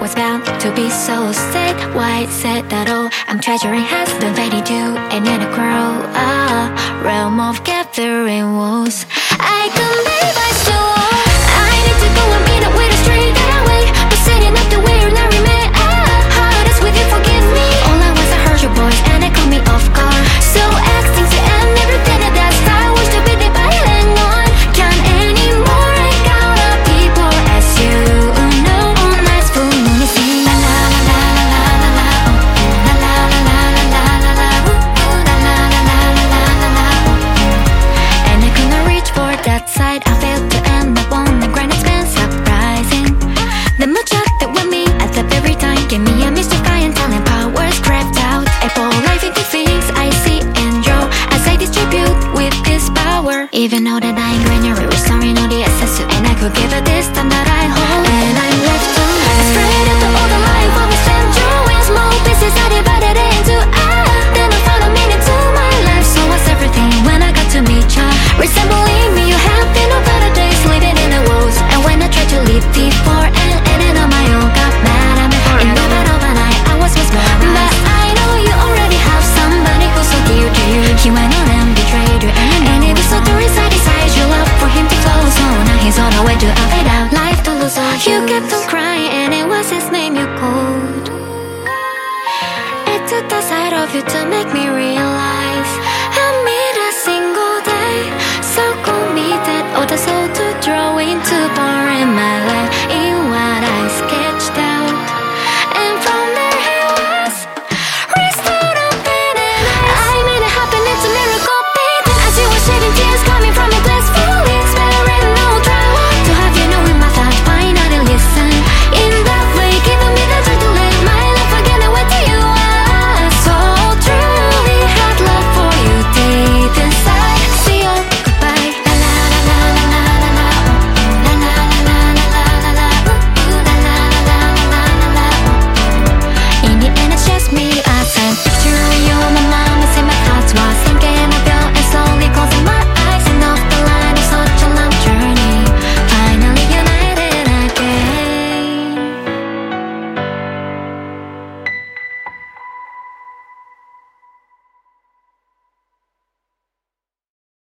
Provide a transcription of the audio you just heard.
was bound to be so sad. Why said that all I'm treasuring has been fading to and then I grow up. twist and that I hold. crying and it was his name you called. It took the sight of you to make me real.